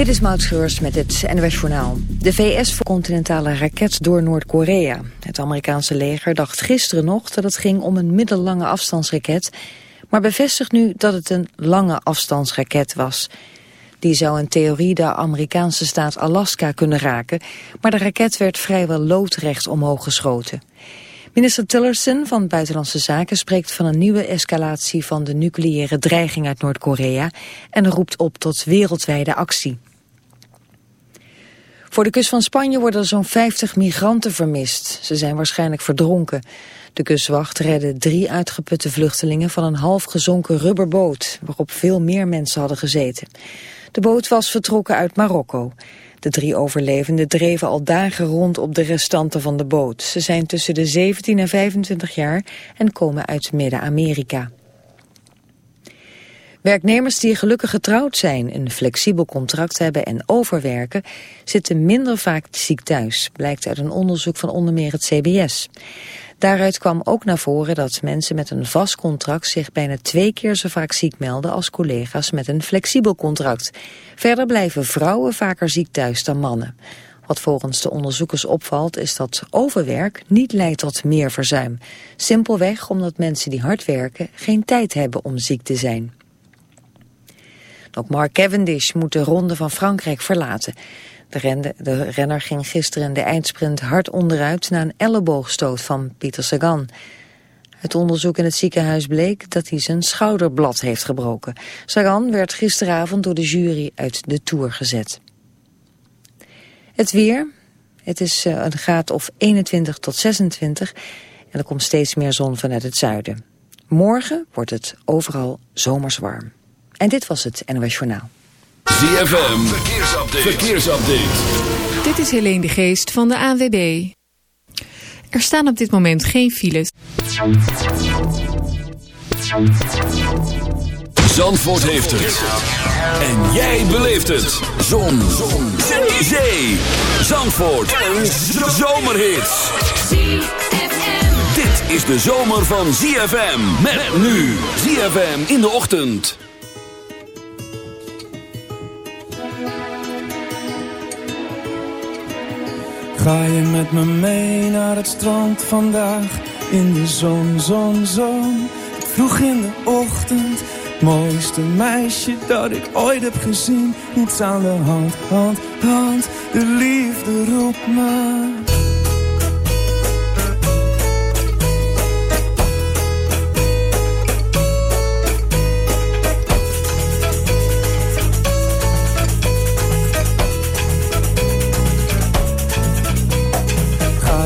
Dit is Maud met het NWS Journaal. De VS voor continentale raket door Noord-Korea. Het Amerikaanse leger dacht gisteren nog dat het ging om een middellange afstandsraket... maar bevestigt nu dat het een lange afstandsraket was. Die zou in theorie de Amerikaanse staat Alaska kunnen raken... maar de raket werd vrijwel loodrecht omhoog geschoten. Minister Tillerson van Buitenlandse Zaken spreekt van een nieuwe escalatie van de nucleaire dreiging uit Noord-Korea en roept op tot wereldwijde actie. Voor de kust van Spanje worden zo'n 50 migranten vermist. Ze zijn waarschijnlijk verdronken. De kustwacht redde drie uitgeputte vluchtelingen van een half gezonken rubberboot, waarop veel meer mensen hadden gezeten. De boot was vertrokken uit Marokko. De drie overlevenden dreven al dagen rond op de restanten van de boot. Ze zijn tussen de 17 en 25 jaar en komen uit Midden-Amerika. Werknemers die gelukkig getrouwd zijn, een flexibel contract hebben en overwerken, zitten minder vaak ziek thuis, blijkt uit een onderzoek van onder meer het CBS. Daaruit kwam ook naar voren dat mensen met een vast contract zich bijna twee keer zo vaak ziek melden als collega's met een flexibel contract. Verder blijven vrouwen vaker ziek thuis dan mannen. Wat volgens de onderzoekers opvalt is dat overwerk niet leidt tot meer verzuim. Simpelweg omdat mensen die hard werken geen tijd hebben om ziek te zijn. Ook Mark Cavendish moet de ronde van Frankrijk verlaten. De, de renner ging gisteren in de eindsprint hard onderuit na een elleboogstoot van Pieter Sagan. Het onderzoek in het ziekenhuis bleek dat hij zijn schouderblad heeft gebroken. Sagan werd gisteravond door de jury uit de Tour gezet. Het weer. Het is eh, een graad of 21 tot 26 en er komt steeds meer zon vanuit het zuiden. Morgen wordt het overal zomers warm. En dit was het NOS Journaal. ZFM, verkeersupdate. verkeersupdate. Dit is Helene de Geest van de ANWB. Er staan op dit moment geen files. Zandvoort heeft het. En jij beleeft het. Zon. Zon. Zee. Zee. Zandvoort. Een zomerhit. Dit is de zomer van ZFM. Met nu. ZFM in de ochtend. Ga je met me mee naar het strand vandaag? In de zon, zon, zon. Vroeg in de ochtend. Mooiste meisje dat ik ooit heb gezien. Niets aan de hand, hand, hand. De liefde roept me.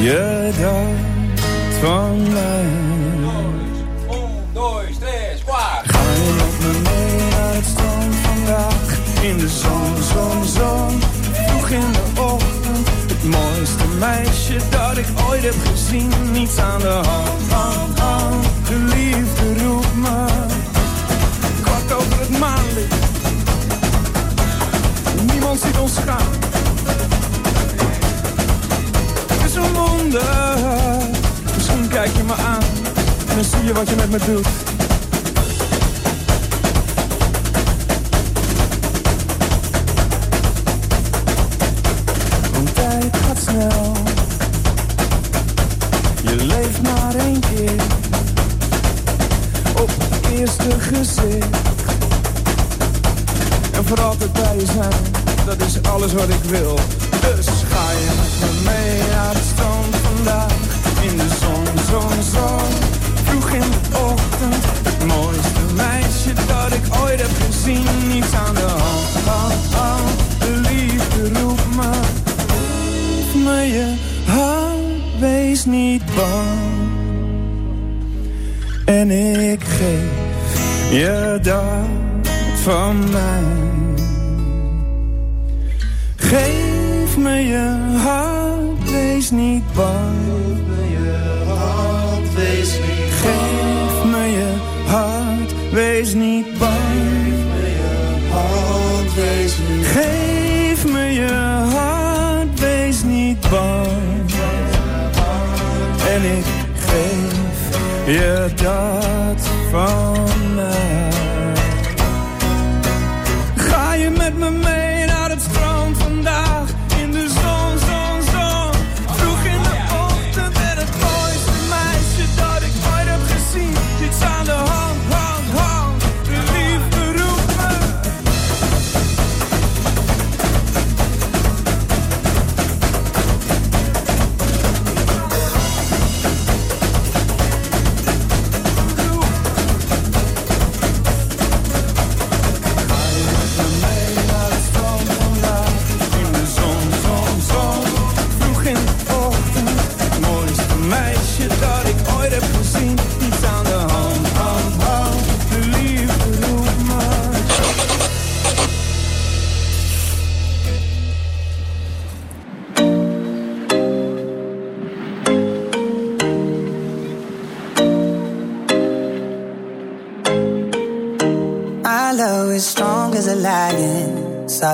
Je dat van mij. Ga je met me mee vandaag? In de zon, zon, zon. Vroeg in de ochtend. Het mooiste meisje dat ik ooit heb gezien. Niets aan de hand, hand, hand. De liefde roept me. Kwart over het maanlicht. Niemand ziet ons gaan een. Misschien kijk je me aan en dan zie je wat je met me doet. Want tijd gaat snel. Je leeft maar één keer. Op het eerste gezicht. En voor altijd bij je zijn, dat is alles wat ik wil. Dus Haal je me mee aan het vandaag? In de zon, zon, zon, vroeg in de ochtend. Het mooiste meisje dat ik ooit heb gezien, niets aan de hand. Halt, liefde, roept me, roept me je, hou, wees niet bang. En ik geef je dank van mij. Yeah, that's fine.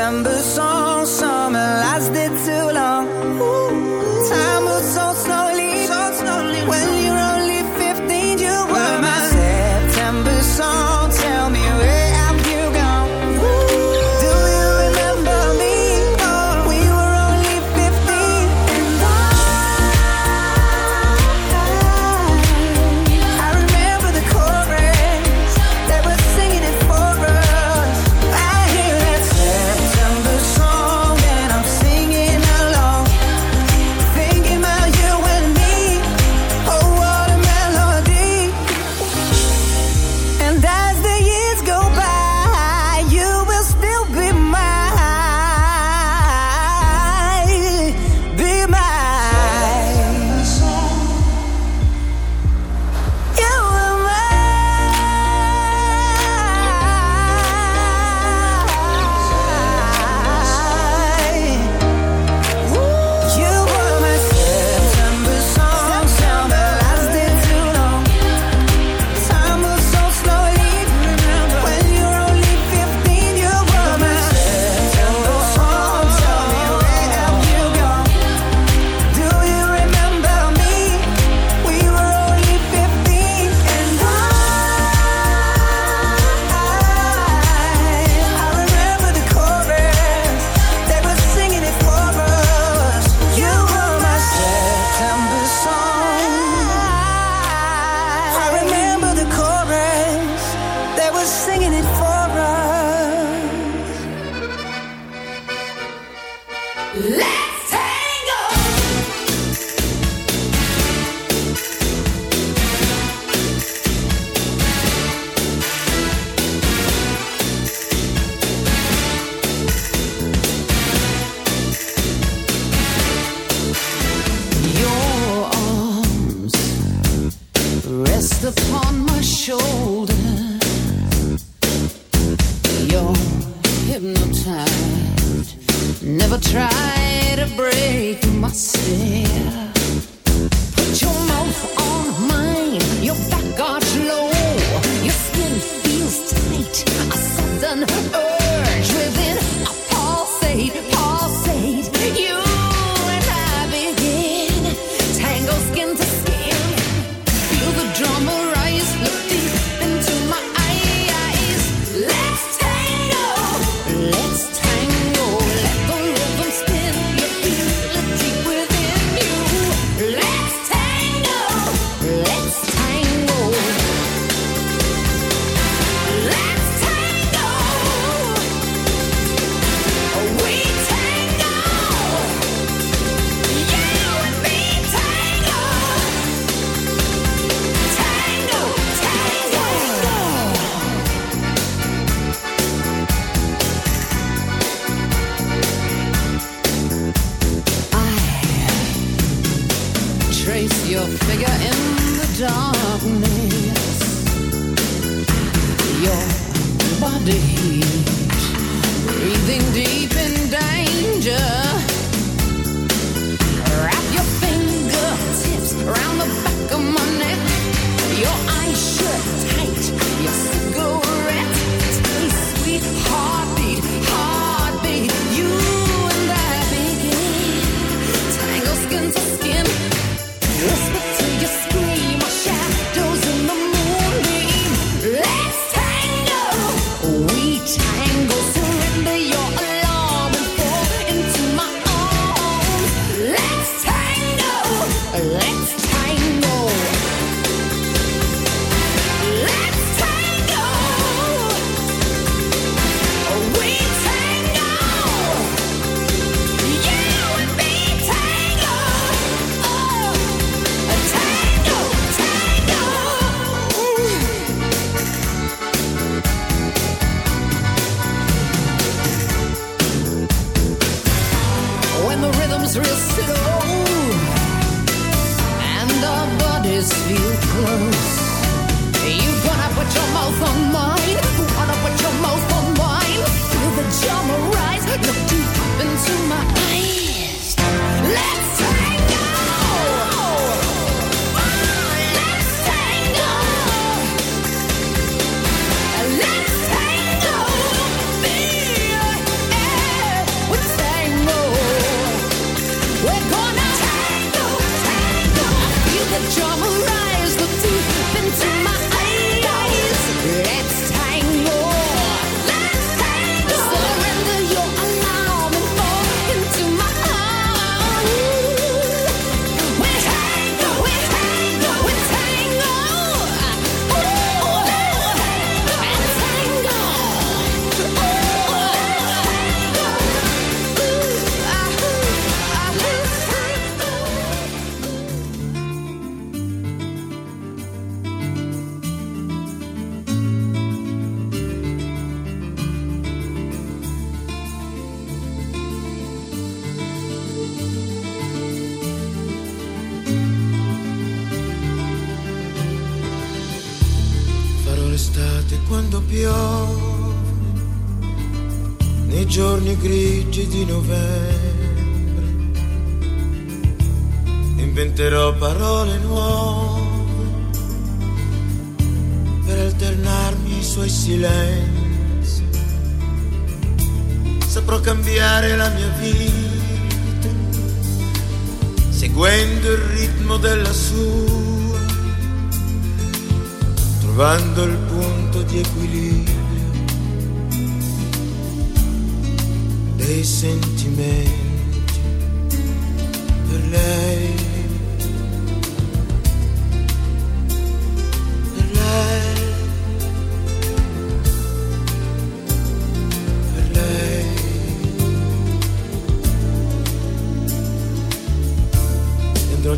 December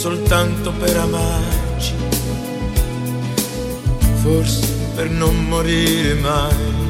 soltanto per amarci, forse per non morire mai,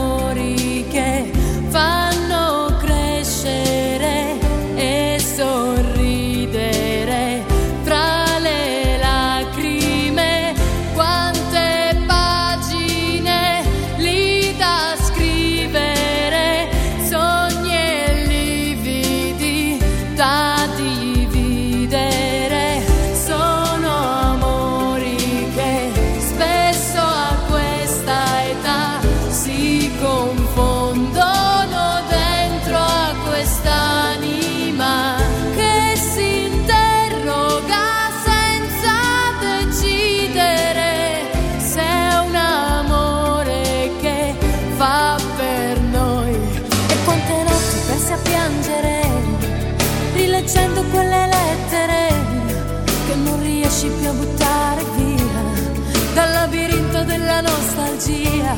dia.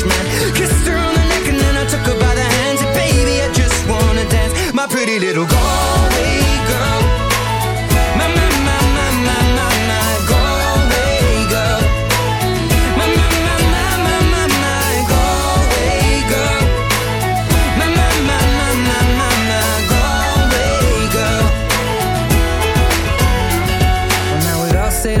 freshman. Kissed her on the neck and then I took her by the hands. And baby, I just wanna dance. My pretty little Galway girl. My, my, my, my, my, my, my Galway girl. My, my, my, my, my, my, my Galway girl. My, my, my, my, my, my, my Galway girl. Well, now it all said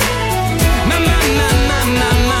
My, my, my,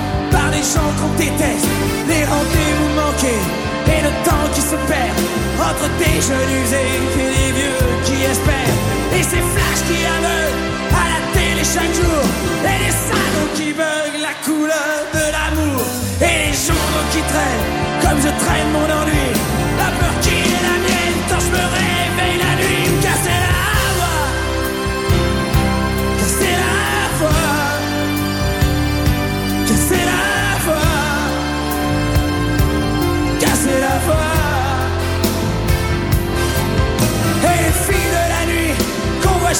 les gens qu'on déteste. Les rendez-vous manqués et le temps qui se perd entre des jeunes usés et des vieux qui espèrent. Et ces flashs qui aveuglent à la télé chaque jour et les salauds qui veulent la couleur de l'amour et les journaux qui traînent comme je traîne mon ennui.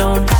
don't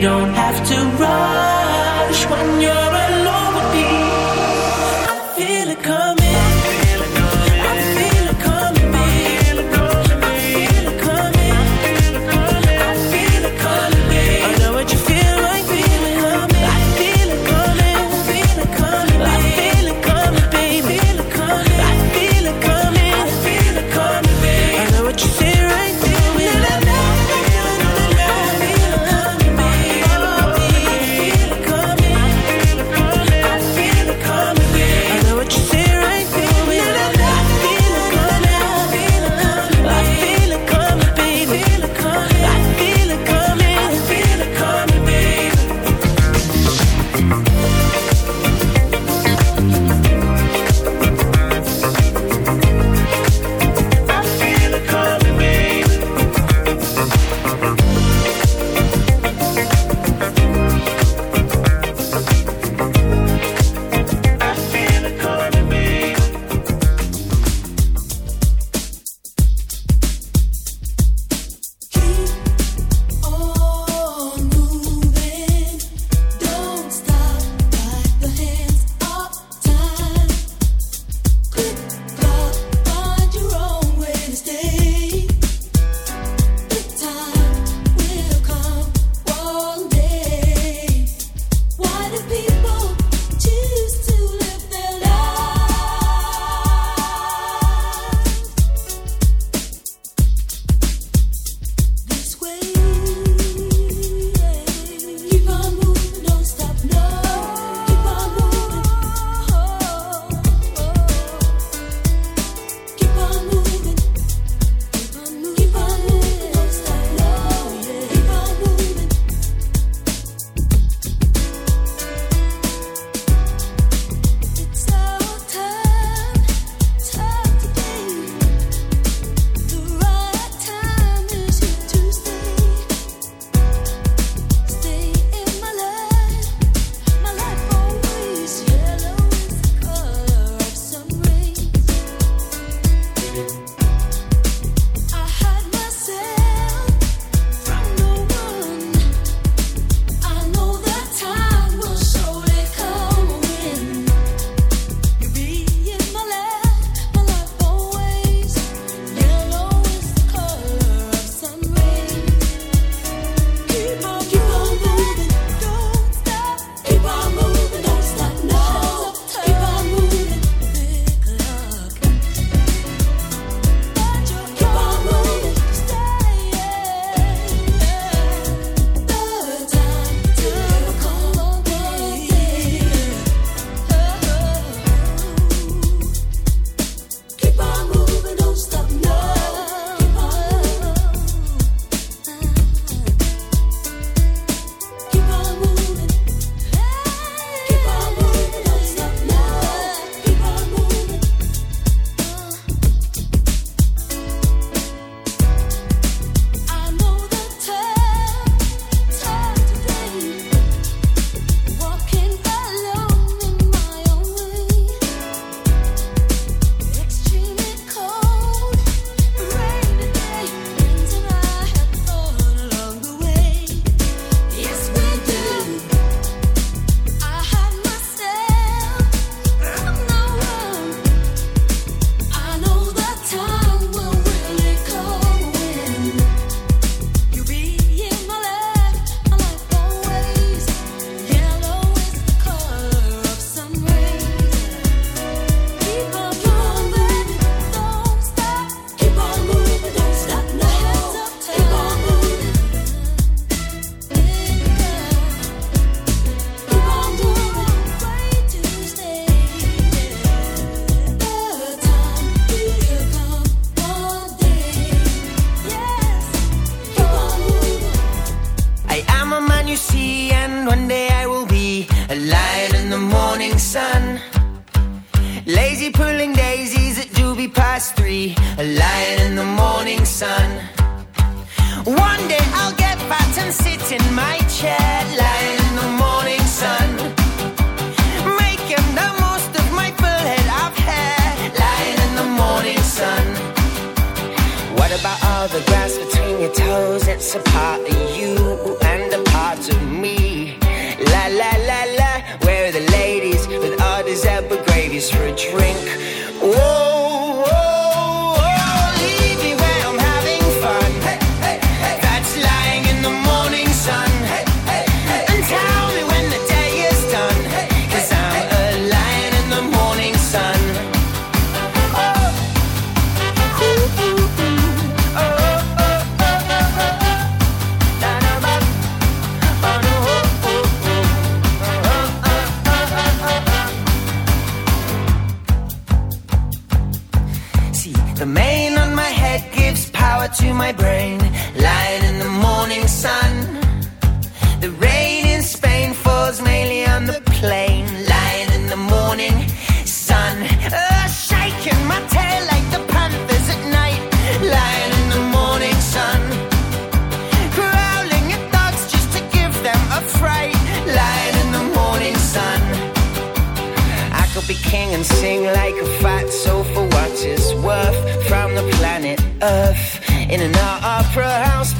don't We a fat soul for what it's worth from the planet Earth in an opera house.